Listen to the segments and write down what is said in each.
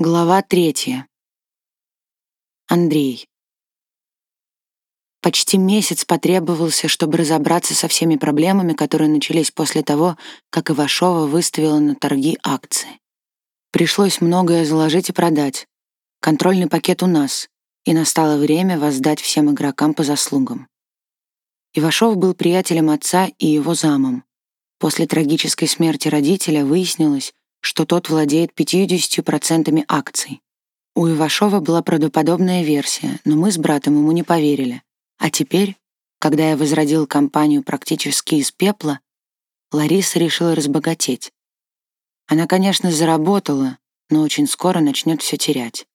Глава третья. Андрей. Почти месяц потребовался, чтобы разобраться со всеми проблемами, которые начались после того, как Ивашова выставила на торги акции. Пришлось многое заложить и продать. Контрольный пакет у нас, и настало время воздать всем игрокам по заслугам. Ивашов был приятелем отца и его замом. После трагической смерти родителя выяснилось, что тот владеет 50% акций. У Ивашова была правдоподобная версия, но мы с братом ему не поверили. А теперь, когда я возродил компанию практически из пепла, Лариса решила разбогатеть. Она, конечно, заработала, но очень скоро начнет все терять.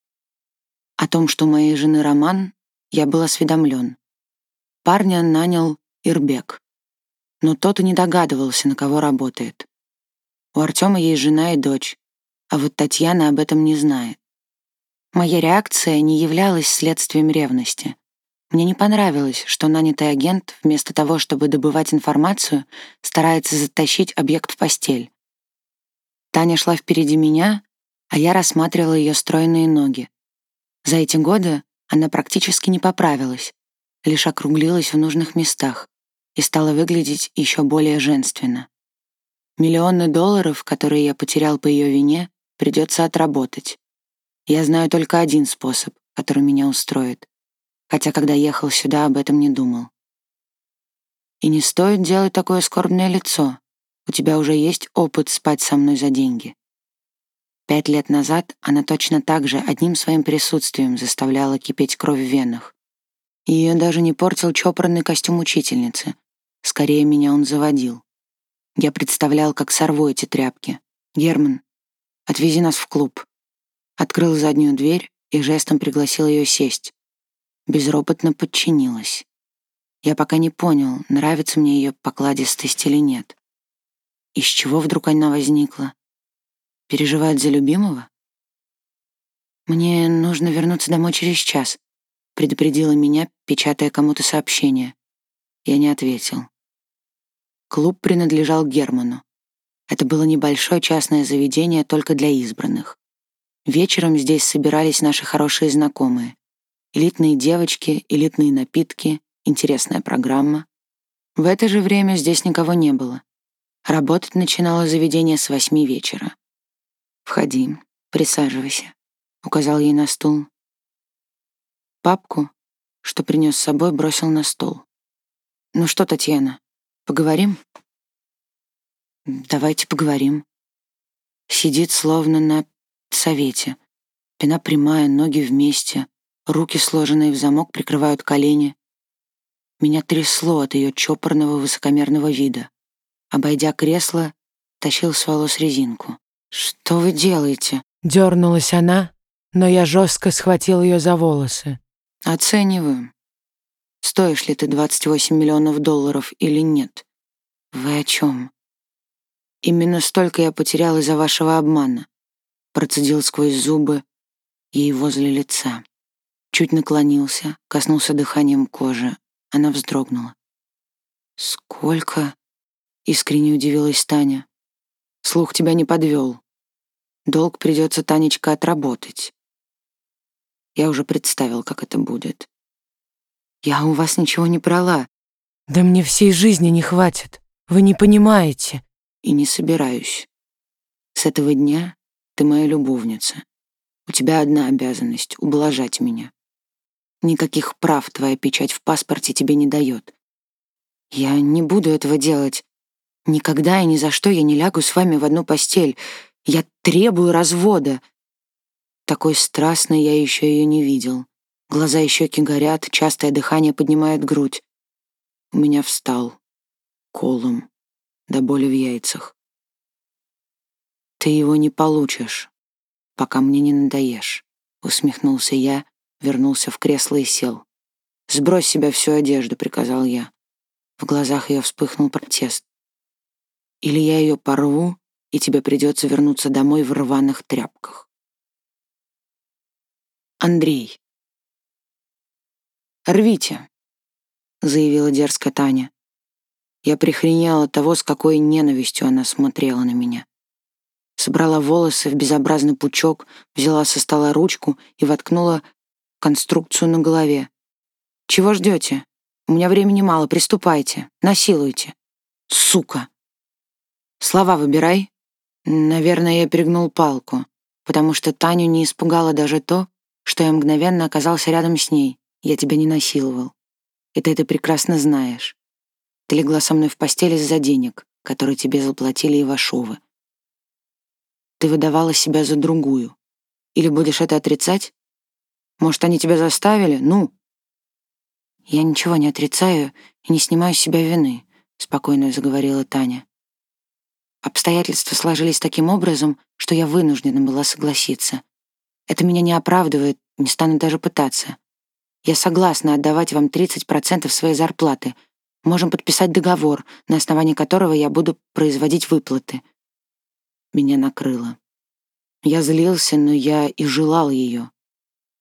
О том, что моей жены роман, я был осведомлен. Парня нанял Ирбек. Но тот и не догадывался, на кого работает. У Артема есть жена и дочь, а вот Татьяна об этом не знает. Моя реакция не являлась следствием ревности. Мне не понравилось, что нанятый агент, вместо того, чтобы добывать информацию, старается затащить объект в постель. Таня шла впереди меня, а я рассматривала ее стройные ноги. За эти годы она практически не поправилась, лишь округлилась в нужных местах и стала выглядеть еще более женственно. Миллионы долларов, которые я потерял по ее вине, придется отработать. Я знаю только один способ, который меня устроит. Хотя, когда ехал сюда, об этом не думал. И не стоит делать такое скорбное лицо. У тебя уже есть опыт спать со мной за деньги. Пять лет назад она точно так же одним своим присутствием заставляла кипеть кровь в венах. Ее даже не портил чопорный костюм учительницы. Скорее, меня он заводил. Я представлял, как сорву эти тряпки. «Герман, отвези нас в клуб». Открыл заднюю дверь и жестом пригласил ее сесть. Безропотно подчинилась. Я пока не понял, нравится мне ее покладистость или нет. Из чего вдруг она возникла? Переживает за любимого? «Мне нужно вернуться домой через час», — предупредила меня, печатая кому-то сообщение. Я не ответил. Клуб принадлежал Герману. Это было небольшое частное заведение только для избранных. Вечером здесь собирались наши хорошие знакомые. Элитные девочки, элитные напитки, интересная программа. В это же время здесь никого не было. Работать начинало заведение с восьми вечера. «Входи, присаживайся», — указал ей на стул. Папку, что принес с собой, бросил на стол. «Ну что, Татьяна, Поговорим? Давайте поговорим. Сидит словно на совете. Спина прямая, ноги вместе, руки, сложенные в замок, прикрывают колени. Меня трясло от ее чопорного высокомерного вида. Обойдя кресло, тащил с волос резинку. «Что вы делаете?» Дернулась она, но я жестко схватил ее за волосы. «Оцениваю. Стоишь ли ты 28 миллионов долларов или нет? Вы о чем? Именно столько я потерял из-за вашего обмана. Процедил сквозь зубы ей возле лица. Чуть наклонился, коснулся дыханием кожи. Она вздрогнула. «Сколько?» — искренне удивилась Таня. «Слух тебя не подвел. Долг придется, Танечка, отработать. Я уже представил, как это будет. Я у вас ничего не брала. Да мне всей жизни не хватит. Вы не понимаете. И не собираюсь. С этого дня ты моя любовница. У тебя одна обязанность — ублажать меня. Никаких прав твоя печать в паспорте тебе не дает. Я не буду этого делать. Никогда и ни за что я не лягу с вами в одну постель. Я требую развода. Такой страстной я еще ее не видел. Глаза и щеки горят, частое дыхание поднимает грудь. У меня встал. Колом. До боли в яйцах. «Ты его не получишь, пока мне не надоешь», — усмехнулся я, вернулся в кресло и сел. «Сбрось себя всю одежду», — приказал я. В глазах ее вспыхнул протест. «Или я ее порву, и тебе придется вернуться домой в рваных тряпках». Андрей. «Рвите», — заявила дерзко Таня. Я прихренела от того, с какой ненавистью она смотрела на меня. собрала волосы в безобразный пучок, взяла со стола ручку и воткнула конструкцию на голове. «Чего ждете? У меня времени мало, приступайте, насилуйте». «Сука!» «Слова выбирай». Наверное, я перегнул палку, потому что Таню не испугало даже то, что я мгновенно оказался рядом с ней. Я тебя не насиловал. И ты это прекрасно знаешь. Ты легла со мной в постели из-за денег, которые тебе заплатили Ивашовы. Ты выдавала себя за другую. Или будешь это отрицать? Может, они тебя заставили? Ну?» «Я ничего не отрицаю и не снимаю с себя вины», — спокойно заговорила Таня. Обстоятельства сложились таким образом, что я вынуждена была согласиться. Это меня не оправдывает, не стану даже пытаться. Я согласна отдавать вам 30% своей зарплаты. Можем подписать договор, на основании которого я буду производить выплаты меня накрыло. Я злился, но я и желал ее.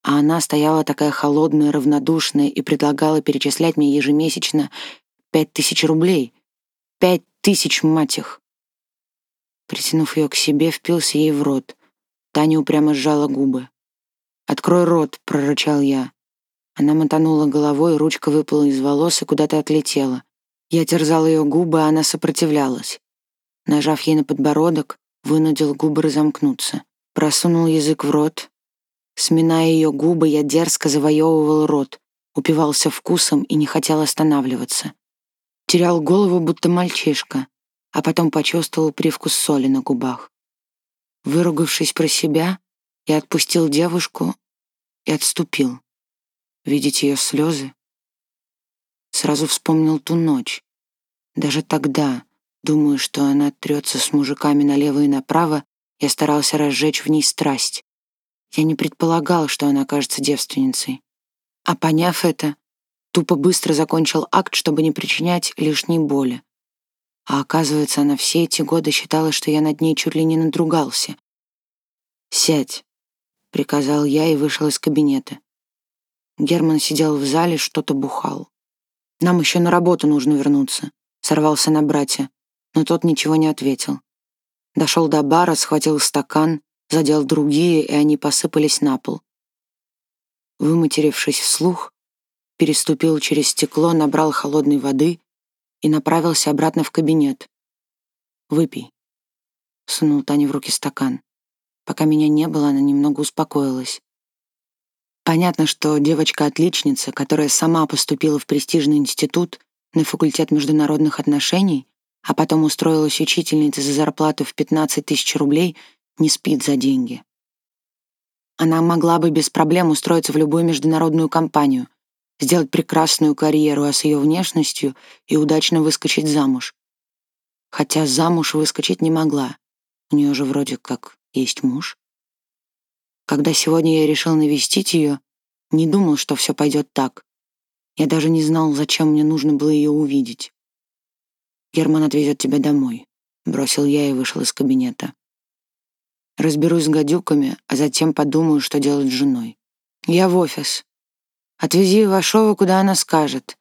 А она стояла такая холодная, равнодушная и предлагала перечислять мне ежемесячно пять тысяч рублей. Пять тысяч, мать их! Притянув ее к себе, впился ей в рот. Таня упрямо сжала губы. «Открой рот!» — прорычал я. Она мотанула головой, ручка выпала из волос и куда-то отлетела. Я терзал ее губы, а она сопротивлялась. Нажав ей на подбородок, вынудил губы разомкнуться. Просунул язык в рот. Сминая ее губы, я дерзко завоевывал рот, упивался вкусом и не хотел останавливаться. Терял голову, будто мальчишка, а потом почувствовал привкус соли на губах. Выругавшись про себя, я отпустил девушку и отступил. Видеть ее слезы? Сразу вспомнил ту ночь. Даже тогда, Думаю, что она трется с мужиками налево и направо, я старался разжечь в ней страсть. Я не предполагал, что она окажется девственницей. А поняв это, тупо быстро закончил акт, чтобы не причинять лишней боли. А оказывается, она все эти годы считала, что я над ней чуть ли не надругался. «Сядь», — приказал я и вышел из кабинета. Герман сидел в зале, что-то бухал. «Нам еще на работу нужно вернуться», — сорвался на братья но тот ничего не ответил. Дошел до бара, схватил стакан, задел другие, и они посыпались на пол. Выматерившись вслух, переступил через стекло, набрал холодной воды и направился обратно в кабинет. «Выпей», — сунул Тане в руки стакан. Пока меня не было, она немного успокоилась. Понятно, что девочка-отличница, которая сама поступила в престижный институт на факультет международных отношений, а потом устроилась учительницей за зарплату в 15 тысяч рублей, не спит за деньги. Она могла бы без проблем устроиться в любую международную компанию, сделать прекрасную карьеру, а с ее внешностью и удачно выскочить замуж. Хотя замуж выскочить не могла. У нее же вроде как есть муж. Когда сегодня я решил навестить ее, не думал, что все пойдет так. Я даже не знал, зачем мне нужно было ее увидеть. «Герман отвезет тебя домой», — бросил я и вышел из кабинета. Разберусь с гадюками, а затем подумаю, что делать с женой. Я в офис. Отвези Ивашова, куда она скажет.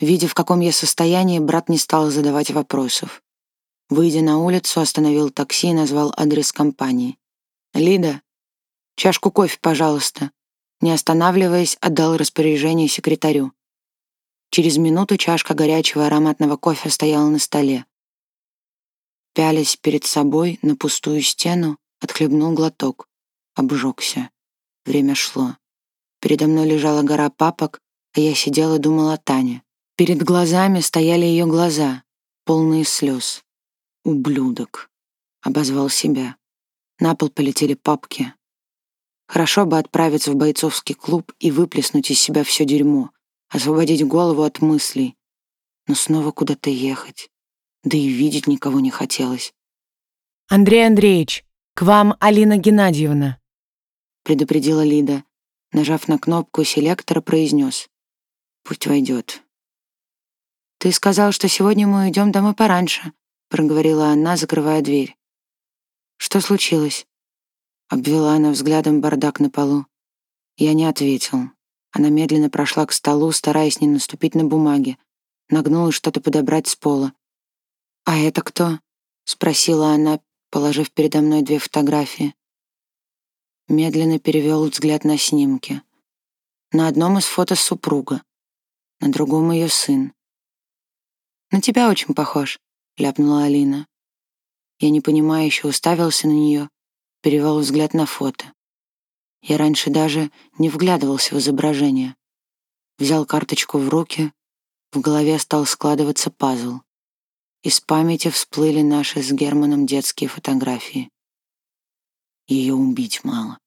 Видя, в каком я состоянии, брат не стал задавать вопросов. Выйдя на улицу, остановил такси и назвал адрес компании. «Лида, чашку кофе, пожалуйста». Не останавливаясь, отдал распоряжение секретарю. Через минуту чашка горячего ароматного кофе стояла на столе. Пялись перед собой на пустую стену, отхлебнул глоток. Обжегся. Время шло. Передо мной лежала гора папок, а я сидела и думала о Тане. Перед глазами стояли ее глаза, полные слез. «Ублюдок», — обозвал себя. На пол полетели папки. Хорошо бы отправиться в бойцовский клуб и выплеснуть из себя все дерьмо, освободить голову от мыслей, но снова куда-то ехать. Да и видеть никого не хотелось. «Андрей Андреевич, к вам Алина Геннадьевна», — предупредила Лида. Нажав на кнопку селектора, произнес. «Пусть войдет». «Ты сказал, что сегодня мы уйдем домой пораньше», — проговорила она, закрывая дверь. «Что случилось?» — обвела она взглядом бардак на полу. Я не ответил. Она медленно прошла к столу, стараясь не наступить на бумаги. Нагнулась что-то подобрать с пола. «А это кто?» — спросила она, положив передо мной две фотографии. Медленно перевел взгляд на снимки. На одном из фото супруга, на другом ее сын. «На тебя очень похож», — ляпнула Алина. Я непонимающе уставился на нее, перевел взгляд на фото. Я раньше даже не вглядывался в изображение. Взял карточку в руки, в голове стал складываться пазл. Из памяти всплыли наши с Германом детские фотографии. Ее убить мало.